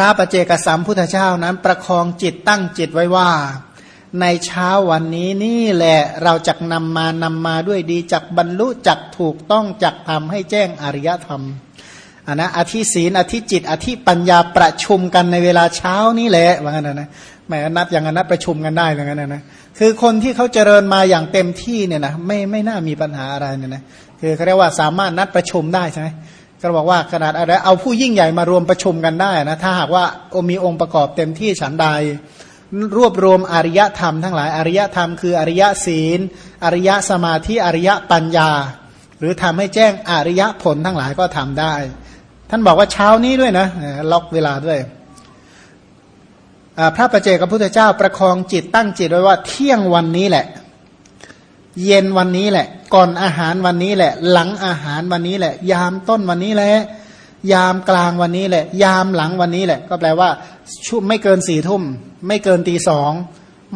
ระประเจกสัมพุทธเจ้านั้นประคองจิตตั้งจิตไว้ว่า ในเช้าวันนี้นี่แหละเราจักนำมานำมาด้วยดีจักบรรลุจักถูกต้องจักทำให้แจ้งอริยธรรมอันนะอธิศีนอธิจิต อธิปัญญาประชุมกันในเวลาเช้านี่แหละว่างั้นนะแหมนัดอย่างนั้นนัดประชุมกันได้เหมือนกันนะคือคนที่เขาเจริญมาอย่างเต็มที่เนี่ยนะไม่ไม่น่ามีปัญหาอะไรเนี่ยนะคือเขาเรียกว่าสามารถนัดประชุมได้ใช่ไหม ก็บอกว่าขนาดอะไรเอาผู้ยิ่งใหญ่มารวมประชุมกันได้นะถ้าหากว่ามีองค์ประกอบเต็มที่ฉันใด รวบรวมอริยธรรมทั้งหลายอริยธรรมคืออริยศีล อริยสมาธิอริยปัญญา หรือทำให้แจ้งอริยผลทั้งหลายก็ทำได้ ท่านบอกว่าเช้านี้ด้วยนะล็อกเวลาด้วยพระประเจกับพุทธเจ้าประคองจิตตั้งจิตไว้ว่าเที่ยงวันนี้แหละ เย็นวันนี้แหละ ก่อนอาหารวันนี้แหละ หลังอาหารวันนี้แหละ ยามต้นวันนี้แหละ ยามกลางวันนี้แหละ ยามหลังวันนี้แหละ ก็แปลว่าชุไม่เกินสี่ทุ่ม ไม่เกินตีสอง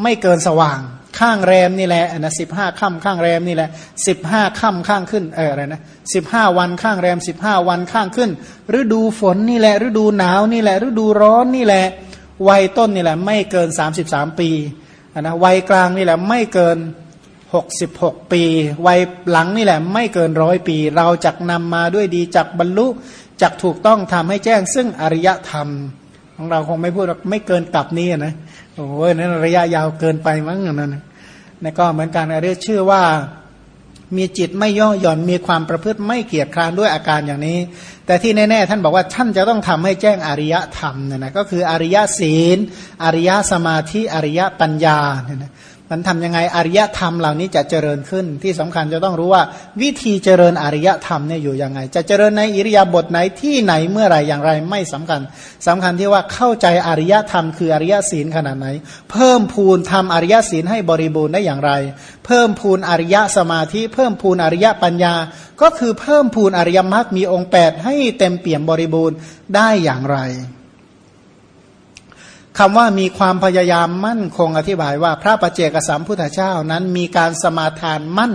ไม่เกินสว่าง ข้างแรมนี่แหละนะสิบห้าค่ำข้างแรมนี่แหละสิบห้าค่ำข้างขึ้นเอออะไรนะสิบห้าวันข้างแรมสิบห้าวันข้างขึ้น ฤดูฝนนี่แหละ ฤดูหนาวนี่แหละ ฤดูร้อนนี่แหละวัยต้นนี่แหละ ไม่เกิน33ปีนะวัยกลางนี่แหละ ไม่เกิน 66 ปี วัยหลังนี่แหละ ไม่เกินร้อยปี เราจักนำมาด้วยดีจักบรรลุจักถูกต้องทำให้แจ้งซึ่งอริยธรรม ของเราคงไม่พูดไม่เกินตับนี้นะโอ้ยนั้นระยะยาวเกินไปมั้งนั่นนะก็เหมือนกันเรียกชื่อว่ามีจิตไม่ย่อหย่อนมีความประพฤติไม่เกียจคร้านด้วยอาการอย่างนี้ แต่ที่แน่ๆท่านบอกว่าท่านจะต้องทำให้แจ้งอริยธรรมเนี่ยนะก็คืออริยศีล อริยสมาธิอริยปัญญาเนี่ยนะ มันทำยังไงอริยธรรมเหล่านี้จะเจริญขึ้นที่สำคัญจะต้องรู้ว่าวิธีเจริญอริยธรรมเนี่ยอยู่ยังไง จะเจริญในอิริยาบถไหนที่ไหนเมื่อไรอย่างไรไม่สำคัญสำคัญที่ว่าเข้าใจอริยธรรม คืออริยศีลขนาดไหน เพิ่มพูนทำอริยศีลให้บริบูรณ์ได้อย่างไร เพิ่มพูนอริยสมาธิ เพิ่มพูนอริยปัญญา ก็คือเพิ่มพูนอริยมรรคมีองค์ 8 ให้เต็มเปี่ยมบริบูรณ์ได้อย่างไร คำว่ามีความพยายามมั่นคงอธิบายว่าพระประเจกสัมพุทธเจ้านั้นมีการสมาทานมั่น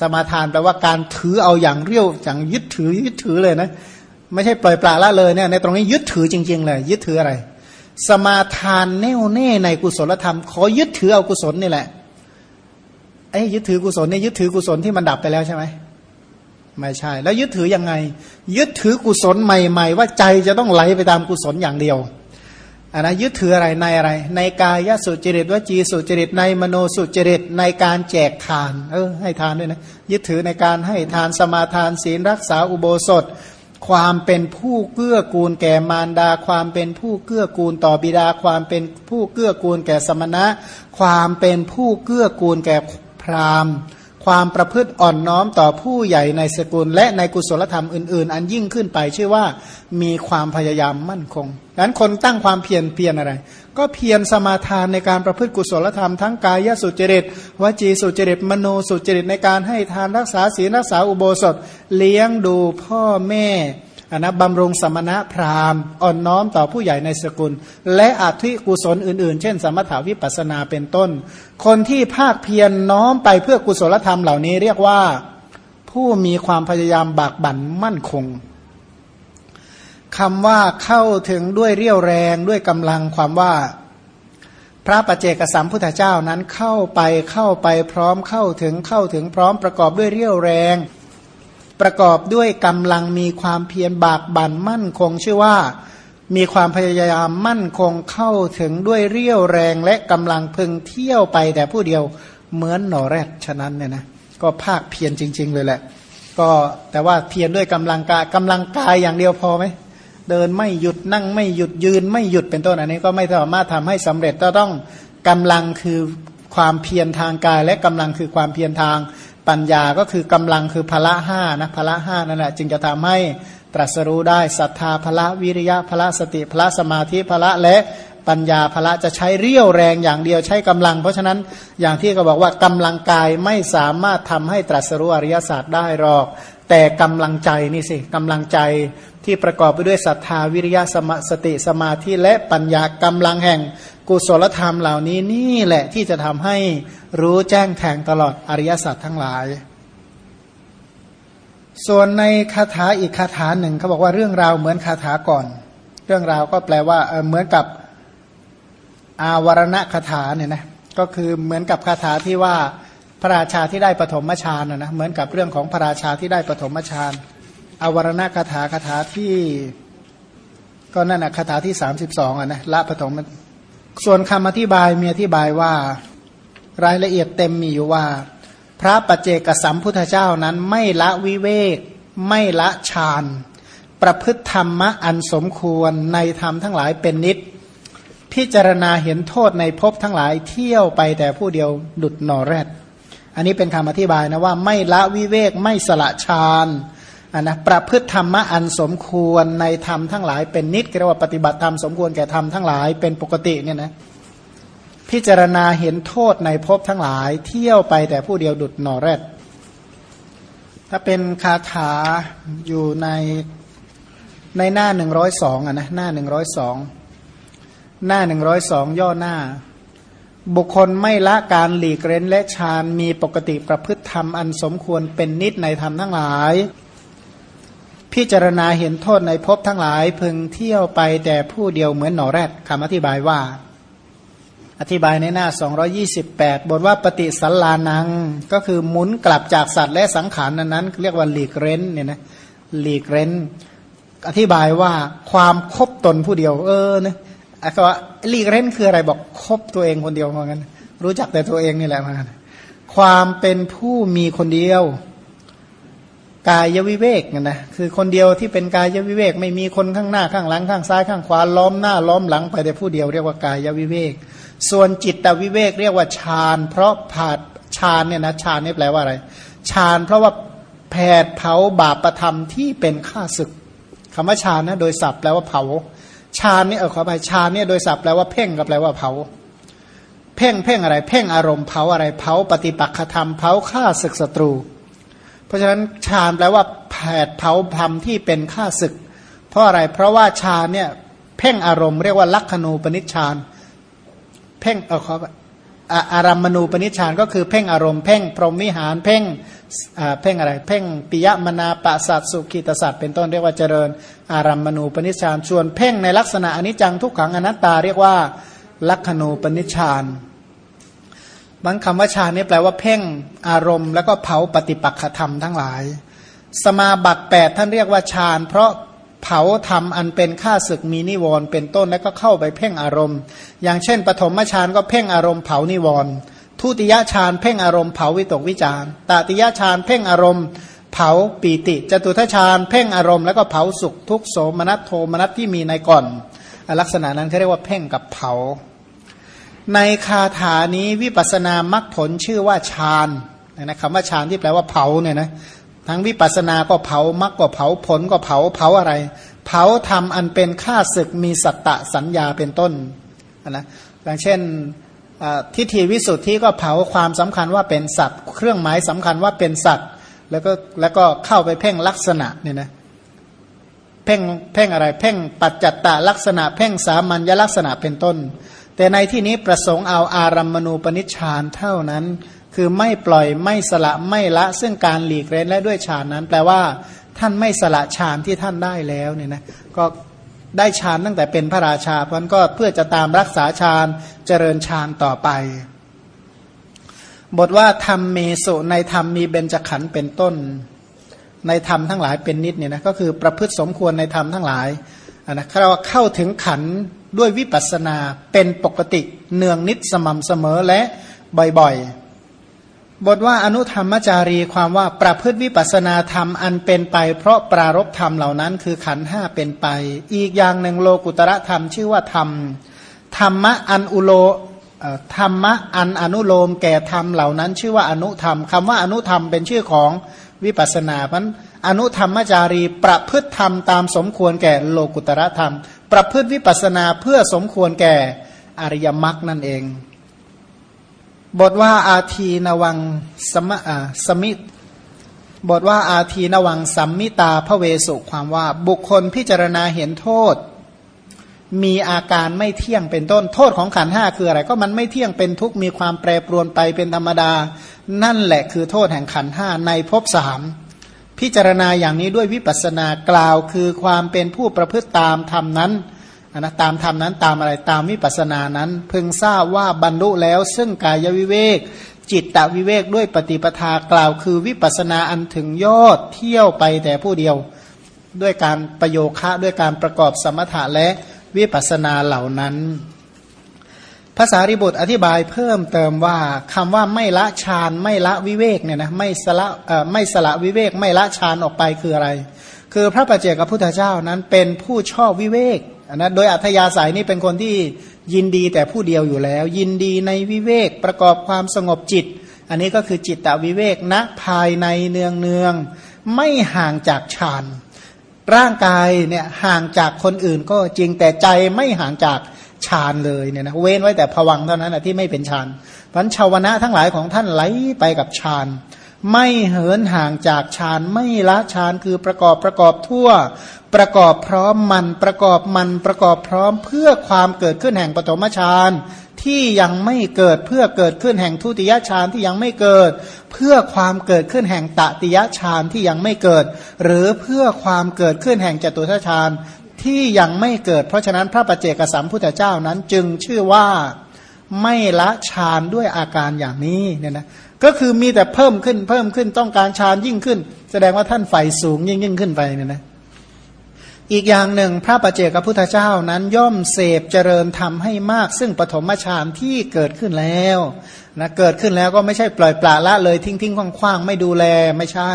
สมาทานแปลว่าการถือเอาอย่างเรียวอย่างยึดถือยึดถือเลยนะ ไม่ใช่ปล่อยปละละเลยเนี่ยในตรงนี้ยึดถือจริง ๆ เลย ยึดถืออะไร สมาทานแน่วแน่ในกุศลธรรม ขอยึดถือเอากุศลนี่แหละไอ้ยึดถือกุศลเนี่ยยึดถือกุศลที่มันดับไปแล้วใช่ไหมไม่ใช่ แล้วยึดถือยังไง ยึดถือกุศลใหม่ ๆ ว่าใจจะต้องไหลไปตามกุศลอย่างเดียว อันนะยึดถืออะไรในอะไร ในกายสุจริตวจีสุจริตในมโนสุจริตในการแจกทาน เออให้ทานด้วยนะยึดถือในการให้ทานสมาทานศีลรักษาอุโบสถ ความเป็นผู้เกื้อกูลแก่มารดา ความเป็นผู้เกื้อกูลต่อบิดา ความเป็นผู้เกื้อกูลแก่สมณะ ความเป็นผู้เกื้อกูลแก่พราหมณ์ ความประพฤติอ่อนน้อมต่อผู้ใหญ่ในสกุล และในกุศลธรรมอื่น ๆ อันยิ่งขึ้นไปชื่อว่ามีความพยายามมั่นคงดังนั้นคนตั้งความเพียรเพียรอะไร ก็เพียรสมาทานในการประพฤติกุศลธรรมทั้งกายสุจริตวจีสุจริตมโนสุจริตในการให้ทานรักษาศีลรักษาอุโบสถ เลี้ยงดูพ่อแม่ อนะบำรุงสมณะพราหมณ์อ่อนน้อมต่อผู้ใหญ่ในสกุล และอาธิกุศลอื่น ๆ เช่น สมถาวิปัสนาเป็นต้น คนที่ภาคเพียรนน้อมไปเพื่อกุศลธรรมเหล่านี้เรียกว่าผู้มีความพยายามบากบั่นมั่นคงคำว่าเข้าถึงด้วยเรี่ยวแรงด้วยกำลังความว่าพระประเจกสัมพุทธเจ้านั้นเข้าไปเข้าไปพร้อมเข้าถึงเข้าถึงพร้อมประกอบด้วยเรี่ยวแรง ประกอบด้วยกำลังมีความเพียรบากบั่นมั่นคงชื่อว่า มีความพยายามมั่นคงเข้าถึงด้วยเรี่ยวแรงและกำลังพึงเที่ยวไปแต่ผู้เดียวเหมือนหนอแรดฉะนั้นเนี่ยนะก็ภาคเพียรจริง ๆ เลยแหละ ก็แต่ว่าเพียรด้วยกำลังกายกำลังกายอย่างเดียวพอไหมเดินไม่หยุดนั่งไม่หยุดยืนไม่หยุดเป็นต้นอันนี้ก็ไม่สามารถทำให้สำเร็จต้องกำลังคือความเพียรทางกายและกำลังคือความเพียรทาง ปัญญาก็คือกำลังคือพละห้านะพละห้านั่นแหละจึงจะทำให้ตรัสรู้ได้ศรัทธาพละวิริยะพละสติพละสมาธิพละและปัญญาพละจะใช้เรี่ยวแรงอย่างเดียวใช้กำลัง เพราะฉะนั้นอย่างที่เขาบอกว่ากำลังกายไม่สามารถทำให้ตรัสรู้อริยศาสตร์ได้หรอก แต่กำลังใจนี่สิกำลังใจที่ประกอบไปด้วยศรัทธาวิริยะสมสติสมาธิและปัญญากำลังแห่ง กุศลธรรมเหล่านี้นี่แหละที่จะทำให้รู้แจ้งแทงตลอดอริยสัจทั้งหลาย ส่วนในคาถาอีกคาถาหนึ่งเขาบอกว่าเรื่องราวเหมือนคาถาก่อน เรื่องราวก็แปลว่าเหมือนกับอาวรณคาถาเนี่ยนะก็คือเหมือนกับคาถาที่ว่าพระราชาที่ได้ปฐมฌานนะเหมือนกับเรื่องของพระราชาที่ได้ปฐมฌานอาวรณคาถาคาถาที่ ก็นั่นนะคาถาที่สามสิบสองอะนะละปฐม ส่วนคำอธิบายมีอธิบายว่ารายละเอียดเต็มมีอยู่ว่า พระปัจเจกสัมพุทธเจ้านั้นไม่ละวิเวก ไม่ละฌานประพฤติธรรมะอันสมควรในธรรมทั้งหลายเป็นนิด พิจารณาเห็นโทษในภพทั้งหลายเที่ยวไปแต่ผู้เดียวดุดนอแรด อันนี้เป็นคำอธิบายนะว่า ไม่ละวิเวกไม่สละฌาน อันนะประพฤติธรรมะอันสมควรในธรรมทั้งหลาย เป็นนิดเรียกว่าปฏิบัติธรรมสมควรแก่ธรรมทั้งหลายเป็นปกติเนี่ยนะพิจารณาเห็นโทษในภพทั้งหลาย เที่ยวไปแต่ผู้เดียวดุดหนอแรดถ้าเป็นคาถาอยู่ในในหน้าหนึ่งร้อยสองอะนะหน้าหนึ่งร้อยสองหน้าหนึ่งร้อยสองย่อหน้า บุคคลไม่ละการหลีกเร้นและฌานมีปกติประพฤติธรรมอันสมควรเป็นนิดในธรรมทั้งหลาย พิจารณาเห็นโทษในภพทั้งหลายพึงเที่ยวไปแต่ผู้เดียวเหมือนหนอแรดคำอธิบายว่า อธิบายในหน้า 228 บทว่าปฏิสัลลานัง ก็คือหมุนกลับจากสัตว์และสังขารนั้นนั้นเรียกว่าหลีกเร้นเนี่ยนะหลีกเร้น อธิบายว่าความคบตนผู้เดียว เออเนี่ยอธิว่าลีกเล่นคืออะไรบอกคบตัวเองคนเดียวเหมือนกันรู้จักแต่ตัวเองนี่แหละมาความเป็นผู้มีคนเดียว กายวิเวกนะคือคนเดียวที่เป็นกายวิเวก ไม่มีคนข้างหน้าข้างหลังข้างซ้ายข้างขวาล้อมหน้าล้อมหลังไปแต่ผู้เดียวเรียกว่ากายวิเวก ส่วนจิตวิเวกเรียกว่าฌาน เพราะผาดฌานเนี่ยนะฌานนี่แปลว่าอะไรฌาน เพราะว่าแผดเผาบาปประธรรมที่เป็นข้าศึกคำว่าฌานนะโดยศัพท์แปลว่าเผาฌานนี่เออขอไปฌานเนี่ยโดยศัพท์แปลว่าเพ่งกับแปลว่าเผาเพ่งเพ่งอะไร เพ่งอารมณ์เผาอะไรเผาปฏิปักษธรรมเผาฆ่าศึกศัตรู ราะฉะนั้นฌานแปลว่าแผดเผาธรรมที่เป็นฆ่าศึก เพราะอะไรเพราะว่าฌานเนี่ยเพ่งอารมณ์เรียกว่าลักขณูปนิชฌานเพ่งเออขออารัมมณูปนิชฌานก็คือเพ่งอารมณ์เพ่งพรหมวิหารเพ่งเพ่งอะไร เพ่งปิยมนาปะสัตสุขิตสัตเป็นต้นเรียกว่าเจริญ อารัมมณูปนิชฌานชวนเพ่งในลักษณะอนิจจังทุกขังอนัตตาเรียกว่าลักขณูปนิชฌาน บางคำว่าฌานนี่แปลว่าเพ่งอารมณ์ แล้วก็เผาปฏิปักษธรรมทั้งหลาย สมาบัติแปดท่านเรียกว่าฌานเพราะเผาธรรมอันเป็นข้าศึกมีนิวรณ์เป็นต้นแล้วก็เข้าไปเพ่งอารมณ์ อย่างเช่น ปฐมฌานก็เพ่งอารมณ์เผานิวรณ์ทุติยฌานเพ่งอารมณ์เผาวิตกวิจารตติยฌานเพ่งอารมณ์เผาปีติจตุทัชฌานเพ่งอารมณ์แล้วก็เผาสุขทุกโสมนัสโทมนัสที่มีในก่อน ลักษณะนั้นเขาเรียกว่าเพ่งกับเผา ในคาถานี้วิปัสนามรรคผลชื่อว่าฌานนะคำว่าฌานที่แปลว่าเผาเนี่ยนะทั้งวิปัสสนาก็เผามรรคก็เผาผลก็เผาเผาอะไร เผาทำอันเป็นค่าศึกมีสัตตะสัญญาเป็นต้นนะอย่างเช่นทิฏฐิวิสุทธิก็เผาความสำคัญว่าเป็นสัตว์ เครื่องหมายสำคัญว่าเป็นสัตว์ แล้วก็แล้วก็เข้าไปเพ่งลักษณะเนี่ยนะเพ่งเพ่งอะไร เพ่งปัจจัตตลักษณะ เพ่งสามัญลักษณะเป็นต้น แต่ในที่นี้ประสงค์เอาอารัมมณูปนิชฌานเท่านั้น คือไม่ปล่อยไม่สละไม่ละซึ่งการหลีกเล่นและด้วยฌานนั้น แปลว่า ท่านไม่สละฌานที่ท่านได้แล้วเนี่ยนะก็ได้ฌานตั้งแต่เป็นพระราชาเพราะนั้นก็เพื่อจะตามรักษาฌานเจริญฌานต่อไป บทว่าธรรมเมสุในธรรมมีเบญจขันธ์เป็นต้น ในธรรมทั้งหลายเป็นนิดเนี่ยนะก็คือประพฤติสมควรในธรรมทั้งหลายนะเราเข้าถึงขัน ด้วยวิปัสสนาเป็นปกติเนืองนิดสม่ำเสมอและบ่อยๆ บทว่าอนุธรรมจารีความว่าประพฤติวิปัสนาธรรมอันเป็นไป เพราะปรารบธรรมเหล่านั้นคือขันห้าเป็นไป อีกอย่างหนึ่งโลกุตระธรรมชื่อว่าธรรมธรรมะอันอุโลธรรมะอันอนุโลมแก่ธรรมเหล่านั้น ชื่อว่าอนุธรรมคำว่าอนุธรรมเป็นชื่อของวิปัสนาเพราะอนุธรรมจารีประพฤติธรรมตามสมควรแก่โลกุตระธรรม ประพฤติวิปัสนาเพื่อสมควรแก่อริยมรรคนั่นเอง บทว่าอาทีนวังสมะสมิ บทว่าอาทีนวังสัมมิตาพระเวสุความว่าบุคคลพิจารณาเห็นโทษ มีอาการไม่เที่ยงเป็นต้นโทษของขันห้าคืออะไร ก็มันไม่เที่ยงเป็นทุกมีความแปรปรวนไปเป็นธรรมดา นั่นแหละคือโทษแห่งขันห้าในภพสาม พิจารณาอย่างนี้ด้วยวิปัสสนากล่าวคือความเป็นผู้ประพฤติตามธรรมนั้นนะตามธรรมนั้นตามอะไรตามวิปัสสนานั้น พึงทราบว่าบรรลุแล้ว ซึ่งกายวิเวก จิตตวิเวกด้วยปฏิปทากล่าวคือวิปัสสนาอันถึงยอดเที่ยวไปแต่ผู้เดียวด้วยการประโยคะด้วยการประกอบสมถะและวิปัสสนาเหล่านั้น ภาษาริบุตรอธิบายเพิ่มเติมว่าคำว่าไม่ละฌานไม่ละวิเวกเนี่ยนะไม่สละไม่สละวิเวก ไม่ละฌานออกไปคืออะไร คือพระปัจเจกพุทธเจ้านั้นเป็นผู้ชอบวิเวกนะโดยอัธยาศัยนี่เป็นคนที่ยินดีแต่ผู้เดียวอยู่แล้ว ยินดีในวิเวกประกอบความสงบจิต อันนี้ก็คือจิตตวิเวกณนะภายในเนืองเนืองไม่ห่างจากฌานร่างกายเนี่ยห่างจากคนอื่นก็จริงแต่ใจไม่ห่างจาก ฌานเลยเนี่ยนะเว้นไว้แต่ผวังเท่านั้นนะที่ไม่เป็นฌานพันชาวนะทั้งหลายของท่านไหลไปกับฌานไม่เหินห่างจากฌานไม่ละฌานคือประกอบประกอบทั่ว ประกอบพร้อมมันประกอบมันประกอบพร้อมเพื่อความเกิดขึ้นแห่งปฐมฌานที่ยังไม่เกิดเพื่อเกิดขึ้นแห่งทุติยฌานที่ยังไม่เกิด เพื่อความเกิดขึ้นแห่งตติยฌานที่ยังไม่เกิด หรือเพื่อความเกิดขึ้นแห่งจตุทัชฌาน ที่ยังไม่เกิด เพราะฉะนั้นพระปัจเจกสัมพุทธเจ้านั้นจึงชื่อว่าไม่ละฌานด้วยอาการอย่างนี้เนี่ยนะก็คือมีแต่เพิ่มขึ้นเพิ่มขึ้นต้องการฌานยิ่งขึ้น แสดงว่าท่านใฝ่สูงยิ่งยิ่งขึ้นไปเนี่ยนะ อีกอย่างหนึ่งพระปัจเจกพุทธเจ้านั้นย่อมเสพเจริญทำให้มาก ซึ่งปฐมฌานที่เกิดขึ้นแล้วนะเกิดขึ้นแล้วก็ไม่ใช่ปล่อยปละละเลยทิ้งทิ้งคว่างๆไม่ดูแลไม่ใช่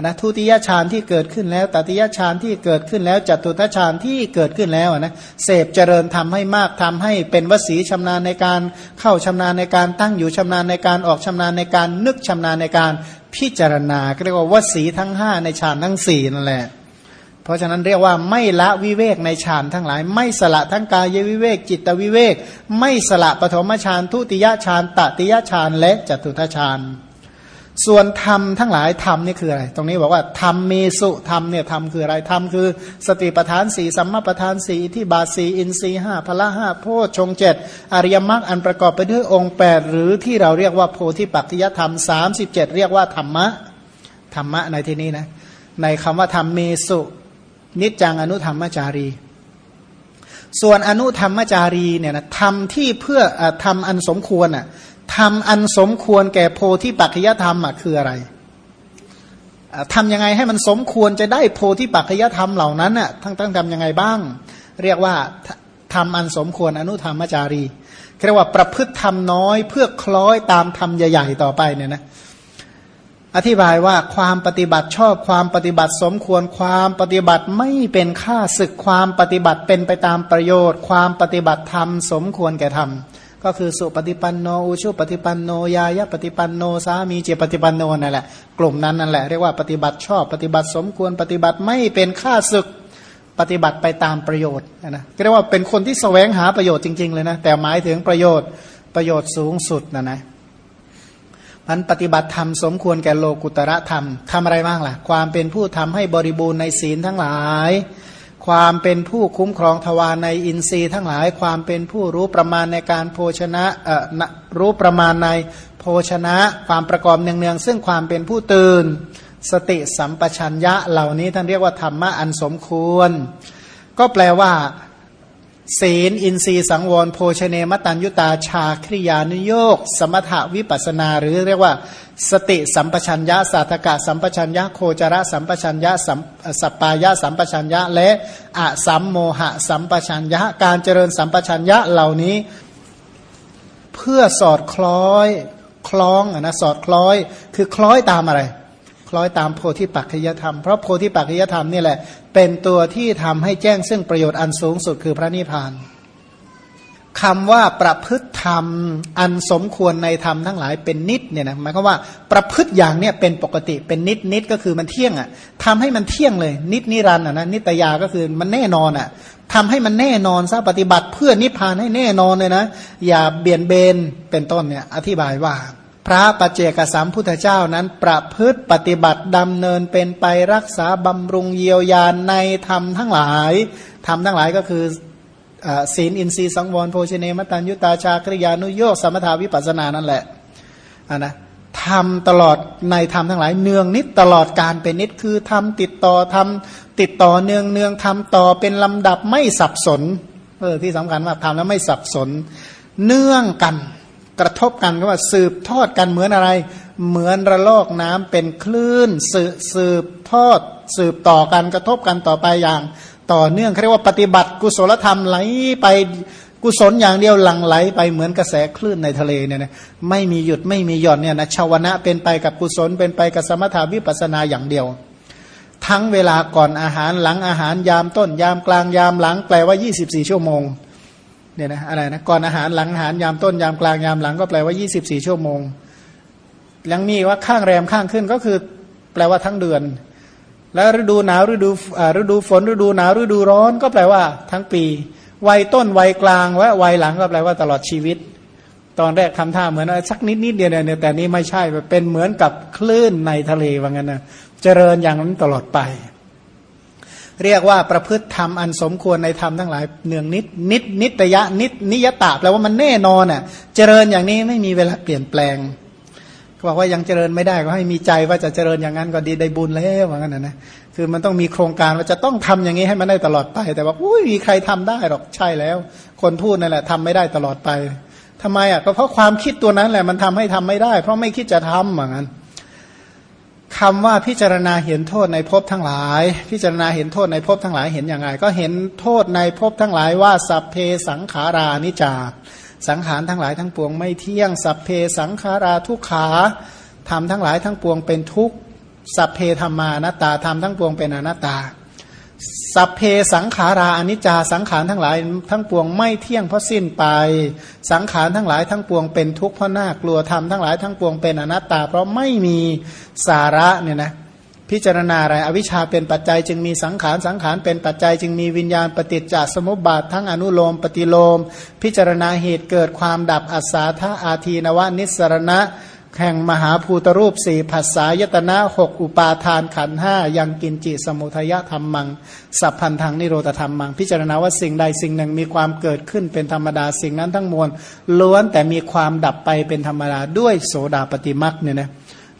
นะทุติยฌานที่เกิดขึ้นแล้วตติยฌานที่เกิดขึ้นแล้วจตุทัชฌานที่เกิดขึ้นแล้วนะเสพเจริญทำให้มากทำให้เป็นวสีชำนาญในการเข้าชำนาญในการตั้งอยู่ชำนาญในการออกชำนาญในการนึกชำนาญในการพิจารณาเรียกว่าวสีทั้ง 5 ในฌานทั้ง4นั่นแหละ เพราะฉะนั้นเรียกว่าไม่ละวิเวกในฌานทั้งหลาย ไม่สละทั้งกายวิเวก จิตวิเวก ไม่สละปฐมฌานทุติยฌานตติยฌานและจตุทฌานส่วนธรรมทั้งหลายธรรมนี่คืออะไร ตรงนี้บอกว่าธรรมเมสุธรรมเนี่ยธรรมคืออะไรธรรมคือ สติปทานสี่สัมมาปทานสี่ที่บาสีอินทรีห้าพละห้าโพชงเจ็ดอริยมรรคอันประกอบไปด้วยองค์แปดหรือที่เราเรียกว่าโพธิปัจจยธรรมสามสิบเจ็ดเรียกว่าธรรมะธรรมะในที่นี้นะในคำว่าธรรมเมสุ นิจจังอนุธรรมจารี ส่วนอนุธรรมจารีเนี่ยนะทำที่เพื่อทำอันสมควรอะทำอันสมควรแก่โพธิปัจจยธรรมอะคืออะไรทำยังไงให้มันสมควรจะได้โพธิปัจจยธรรมเหล่านั้นอะทั้งตั้งทำยังไงบ้าง เรียกว่าทำอันสมควรอนุธรรมจารีเรียกว่าประพฤติธรรมน้อย เพื่อคล้อยตามธรรมใหญ่ ๆ ต่อไปเนี่ยนะ อธิบายว่าความปฏิบัติชอบความปฏิบัติสมควรความปฏิบัติไม่เป็นค่าศึกความปฏิบัติเป็นไปตามประโยชน์ ความปฏิบัติธรรมสมควรแก่ธรรมก็คือสุปฏิปันโนอุชุปฏิปันโนยายะปฏิปันโนสามีเจปฏิปันโนนั่นแหละกลุ่มนั้นนั่นแหละเรียกว่าปฏิบัติชอบปฏิบัติสมควรปฏิบัติไม่เป็นค่าศึกปฏิบัติไปตามประโยชน์นะเรียกว่าเป็นคนที่แสวงหาประโยชน์จริง ๆ เลยนะแต่หมายถึงประโยชน์ประโยชน์สูงสุดนะนะ มันปฏิบัติธรรมสมควรแก่โลกุตระธรรมทำอะไรบ้างล่ะ ความเป็นผู้ทำให้บริบูรณ์ในศีลทั้งหลาย ความเป็นผู้คุ้มครองทวารในอินทรีย์ทั้งหลาย ความเป็นผู้รู้ประมาณในการโภชนะเอ่อรู้ประมาณในโภชนะ ความประกอบเนืองๆซึ่งความเป็นผู้ตื่น สติสัมปชัญญะเหล่านี้ท่านเรียกว่าธรรมะอันสมควร ก็แปลว่า ศีล อินทรีย์สังวร โภชเนมตัญยุตาชาคริยานุโยก สมถาวิปัสนา หรือเรียกว่าสติสัมปชัญญะสัตกะสัมปชัญญะโคจระสัมปชัญญะสัมสปายะสัมปชัญญะและอะสัมโมหะสัมปชัญญะการเจริญสัมปชัญญะเหล่านี้ เพื่อสอดคล้อยคล้องนะสอดคล้อยคือคล้อยตามอะไร ล้อยตามโพธิปัจจยธรรม เพราะโพธิปัจจยธรรมนี่แหละ เป็นตัวที่ทำให้แจ้งซึ่งประโยชน์อันสูงสุดคือพระนิพพานคำว่าประพฤติธรรมอันสมควรในธรรมทั้งหลายเป็นนิดเนี่ยนะหมายความว่าประพฤติอย่างเนี้ยเป็นปกติเป็นนิดนิดก็คือมันเที่ยงอะทำให้มันเที่ยงเลย นิดนิรันอะนะนิตยาก็คือมันแน่นอนอะทำให้มันแน่นอนซะปฏิบัติเพื่อนิพพานให้แน่นอนเลยนะ อย่าเบี่ยนเบนเป็นต้นเนี่ยอธิบายว่า พระปัจเจกสามพุทธเจ้านั้นประพฤติปฏิบัติดำเนินเป็นไปรักษาบำรุงเยียวยาในธรรมทั้งหลายธรรมทั้งหลายก็คือศีลอินทรีย์สังวรโภชเนมตัญยุตาชากริยานุโยกสมถาวิปัสนานั่นแหละะนะทำตลอดในธรรมทั้งหลายเนืองนิดตลอดการเป็นนิดคือทำติดต่อทำติดต่อเนืองเนืองทำต่อเป็นลำดับไม่สับสนเออที่สำคัญว่าทำแล้วไม่สับสนเนื่องกัน กระทบกันก็ว่าสืบทอดกันเหมือนอะไร เหมือนระลอกน้ำเป็นคลื่นสืบสืบทอด สืบต่อกันกระทบกันต่อไปอย่าง ต่อเนื่องเรียกว่าปฏิบัติกุศลธรรมไหลไปกุศลอย่างเดียวหลั่งไหลไปเหมือนกระแสคลื่นในทะเลเนี่ยนะไม่มีหยุดไม่มีหย่อนเนี่ยนะชาวนะเป็นไปกับกุศลเป็นไปกับสมถาวิปัสนาอย่างเดียว ทั้งเวลาก่อนอาหารหลังอาหารยามต้นยามกลางยามหลังแปลว่า 24 ชั่วโมง เนี่ยนะอะไรนะก่อนอาหารหลังอาหารยามต้นยามกลางยามหลังก็แปลว่า 24 ชั่วโมง ยังมีว่าข้างแรมข้างขึ้นก็คือแปลว่าทั้งเดือน แล้วฤดูหนาวฤดูฤดูฝนฤดูหนาวฤดูร้อนก็แปลว่า ทั้งปี วัยต้นวัยกลางและวัยหลังก็แปลว่าตลอดชีวิต ตอนแรกทำท่าเหมือนสักนิดนิดเดียวเนี่ยแต่นี้ไม่ใช่เป็นเหมือนกับคลื่นในทะเลว่างั้นนะเจริญอย่างนั้นตลอดไป เรียกว่าประพฤติธรรมอันสมควรในธรรมทั้งหลายเนืองนิดนิดนิตยะนิดนิยตาแปลว่ามันแน่นอนอะเจริญอย่างนี้ไม่มีเวลาเปลี่ยนแปลงบอกว่ายังเจริญไม่ได้ก็ให้มีใจว่าจะเจริญอย่างนั้นก็ดีได้บุญแล้วว่างั้นนะนะคือมันต้องมีโครงการว่าจะต้องทำอย่างนี้ให้มันได้ตลอดไป แต่ว่าอุ้ยมีใครทำได้หรอกใช่แล้ว คนพูดนั่นแหละทำไม่ได้ตลอดไปทำไมอะก็เพราะความคิดตัวนั้นแหละมันทำให้ทำไม่ได้ เพราะไม่คิดจะทำเหมือนกัน คำว่าพิจารณาเห็นโทษในภพทั้งหลาย พิจารณาเห็นโทษในภพทั้งหลายเห็นอย่างไรก็เห็นโทษในภพทั้งหลายว่าสัพเพสังขารานิจา สังขารทั้งหลายทั้งปวงไม่เที่ยง สัพเพสังขาราทุกขาทำทั้งหลายทั้งปวงเป็นทุกข์สัพเพธรรมานัตตาทำทั้งปวงเป็นอนัตตา สัพเพสังขาราอนิจจาสังขารทั้งหลาย ทั้งปวงไม่เที่ยงเพราะสิ้นไป สังขารทั้งหลายทั้งปวงเป็นทุกข์เพราะน่ากลัวทำทั้งหลายทั้งปวงเป็นอนัตตา เพราะไม่มีสาระเนี่ยนะพิจารณาอะไรอวิชชาเป็นปัจจัยจึงมีสังขารสังขารเป็นปัจจัยจึงมีวิญญาณปฏิจจสมุปบาททั้งอนุโลม ปฏิโลม พิจารณาเหตุเกิดความดับอัศาธาอาทีนวานิสรณะ แห่งมหาภูตรูปสี่ภาษายตนะหกอุปาทานขันห้ายังกินจิสมุทยธรรมมัง สัพพันธังนิโรธธรรมมัง พิจารณาว่าสิ่งใดสิ่งหนึ่งมีความเกิดขึ้นเป็นธรรมดาสิ่งนั้นทั้งมวลล้วนแต่มีความดับไปเป็นธรรมดาด้วยโสดาปฏิมักเนี่ยนะ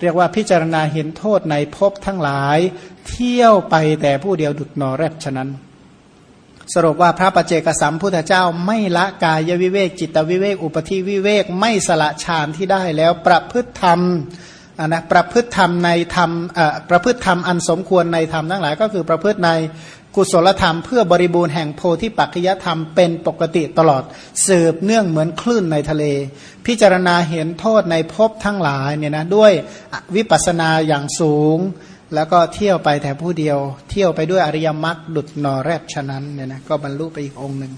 เรียกว่าพิจารณาเห็นโทษในภพทั้งหลาย เที่ยวไปแต่ผู้เดียวดุดนอแรบฉะนั้น สรุปว่าพระปเจกสัมพุทธเจ้าไม่ละกายวิเวก จิตวิเวก อุปธิวิเวก ไม่สละฌานที่ได้แล้วประพฤติธรรมนะประพฤติธรรมในธรรมประพฤติธรรมอันสมควรในธรรมทั้งหลาย ก็คือประพฤติในกุศลธรรม เพื่อบริบูรณ์แห่งโพธิปัจจยธรรมเป็นปกติตลอดสืบเนื่องเหมือนคลื่นในทะเล พิจารณาเห็นโทษในภพทั้งหลายเนี่ยนะด้วยวิปัสสนาอย่างสูง แล้วก็เที่ยวไปแต่ผู้เดียว เที่ยวไปด้วยอริยมรรคดุดนอแรบฉะนั้นเนี่ยนะก็บรรลุไปอีกองหนึ่ง